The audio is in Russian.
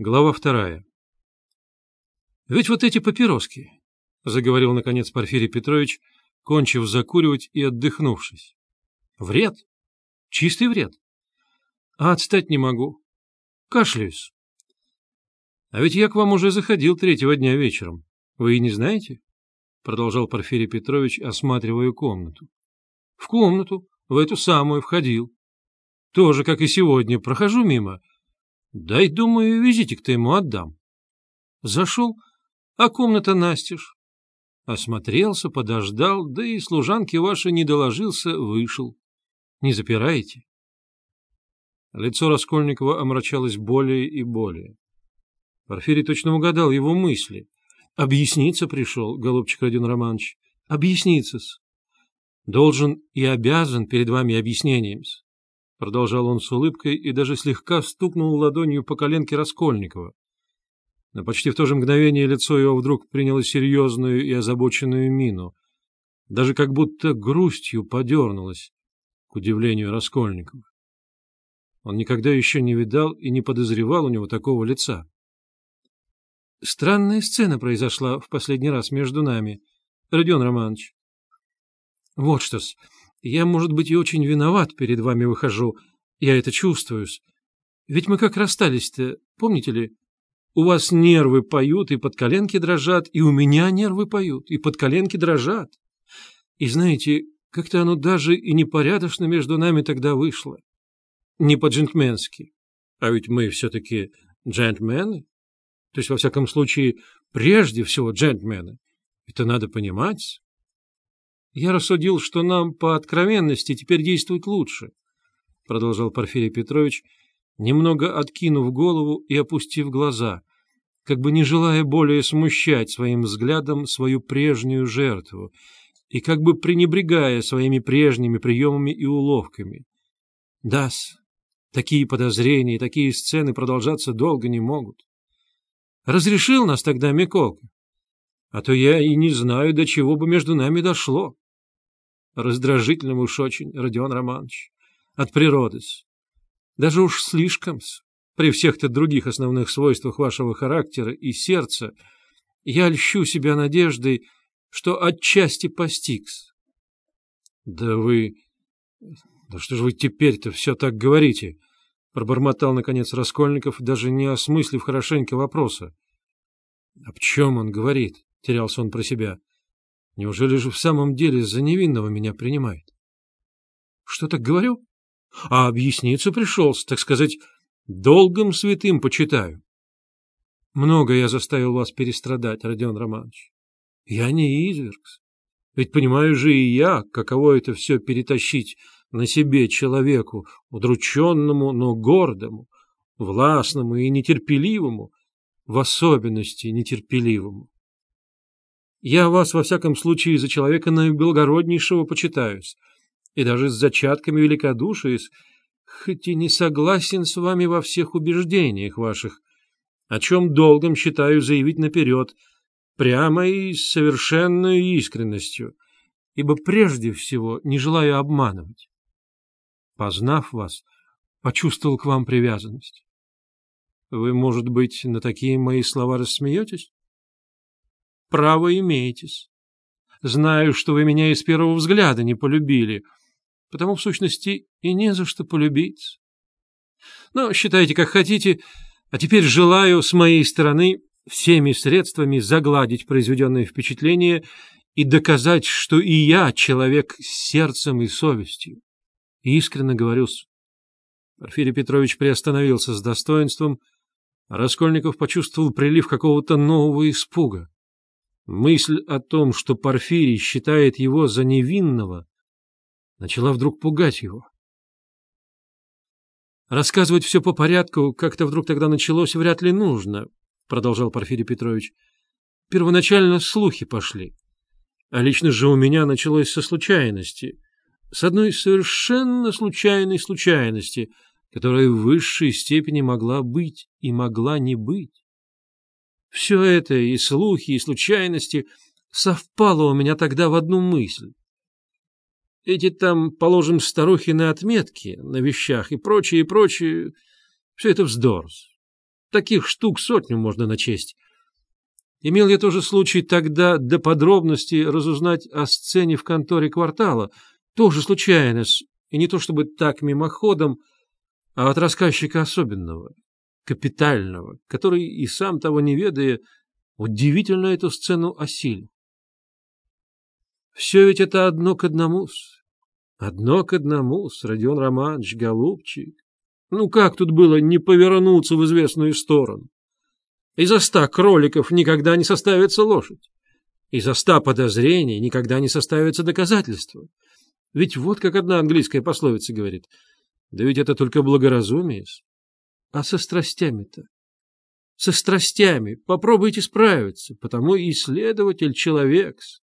Глава вторая. «Ведь вот эти папироски», — заговорил, наконец, Порфирий Петрович, кончив закуривать и отдыхнувшись. «Вред. Чистый вред. А отстать не могу. Кашляюсь. А ведь я к вам уже заходил третьего дня вечером. Вы и не знаете?» — продолжал Порфирий Петрович, осматривая комнату. «В комнату, в эту самую, входил. Тоже, как и сегодня, прохожу мимо» Дай, думаю, визитик-то ему отдам. Зашел, а комната настежь. Осмотрелся, подождал, да и служанке вашей не доложился, вышел. Не запираете? Лицо Раскольникова омрачалось более и более. Порфирий точно угадал его мысли. Объясниться пришел, голубчик Родион Романович. Объясниться-с. Должен и обязан перед вами объяснением-с. — продолжал он с улыбкой и даже слегка стукнул ладонью по коленке Раскольникова. Но почти в то же мгновение лицо его вдруг приняло серьезную и озабоченную мину, даже как будто грустью подернулось, к удивлению Раскольникова. Он никогда еще не видал и не подозревал у него такого лица. Странная сцена произошла в последний раз между нами, Родион Романович. Вот что-с. Я, может быть, и очень виноват перед вами выхожу. Я это чувствую. -с. Ведь мы как расстались-то, помните ли? У вас нервы поют и под коленки дрожат, и у меня нервы поют и под коленки дрожат. И знаете, как-то оно даже и непорядочно между нами тогда вышло. Не по-джентльменски. А ведь мы все-таки джентльмены. То есть, во всяком случае, прежде всего джентльмены. Это надо понимать. Я рассудил, что нам по откровенности теперь действовать лучше, — продолжал Порфирий Петрович, немного откинув голову и опустив глаза, как бы не желая более смущать своим взглядом свою прежнюю жертву и как бы пренебрегая своими прежними приемами и уловками. Дас, такие подозрения такие сцены продолжаться долго не могут. Разрешил нас тогда Миколка, а то я и не знаю, до чего бы между нами дошло. Раздражительным уж очень, Родион Романович. От природы -с. Даже уж слишком -с. При всех-то других основных свойствах вашего характера и сердца я льщу себя надеждой, что отчасти постигс. Да вы... Да что же вы теперь-то все так говорите? Пробормотал, наконец, Раскольников, даже не осмыслив хорошенько вопроса. — Об чем он говорит? — терялся он про себя. Неужели же в самом деле за невинного меня принимает? Что так говорю? А объясниться пришелся, так сказать, долгом святым почитаю. Много я заставил вас перестрадать, Родион Романович. Я не извергс. Ведь понимаю же и я, каково это все перетащить на себе человеку, удрученному, но гордому, властному и нетерпеливому, в особенности нетерпеливому. Я вас, во всяком случае, за человека наиблагороднейшего почитаюсь, и даже с зачатками великодушия, хоть и не согласен с вами во всех убеждениях ваших, о чем долгом считаю заявить наперед, прямо и с совершенной искренностью, ибо прежде всего не желаю обманывать. Познав вас, почувствовал к вам привязанность. Вы, может быть, на такие мои слова рассмеетесь? Право имеетесь. Знаю, что вы меня и с первого взгляда не полюбили, потому, в сущности, и не за что полюбить. Но считайте, как хотите, а теперь желаю с моей стороны всеми средствами загладить произведенное впечатление и доказать, что и я человек с сердцем и совестью. Искренне говорю. Порфирий Петрович приостановился с достоинством, а Раскольников почувствовал прилив какого-то нового испуга. Мысль о том, что Порфирий считает его за невинного, начала вдруг пугать его. «Рассказывать все по порядку как-то вдруг тогда началось вряд ли нужно», — продолжал Порфирий Петрович. «Первоначально слухи пошли, а лично же у меня началось со случайности, с одной совершенно случайной случайности, которая в высшей степени могла быть и могла не быть. Все это, и слухи, и случайности, совпало у меня тогда в одну мысль. Эти там, положим, старухины отметки на вещах и прочее, и прочее, все это вздор. Таких штук сотню можно начесть. Имел я тоже случай тогда до подробностей разузнать о сцене в конторе квартала, тоже случайно, и не то чтобы так мимоходом, а от рассказчика особенного, капитального, который, и сам того не ведая, удивительно эту сцену осилил. Все ведь это одно к одному-с. Одно к одному-с, Родион Романович, голубчик. Ну как тут было не повернуться в известную сторону? Из-за ста кроликов никогда не составится лошадь. Из-за ста подозрений никогда не составится доказательство. Ведь вот как одна английская пословица говорит. Да ведь это только благоразумие. А со страстями-то? Со страстями попробуйте справиться, потому и исследователь человек. -с.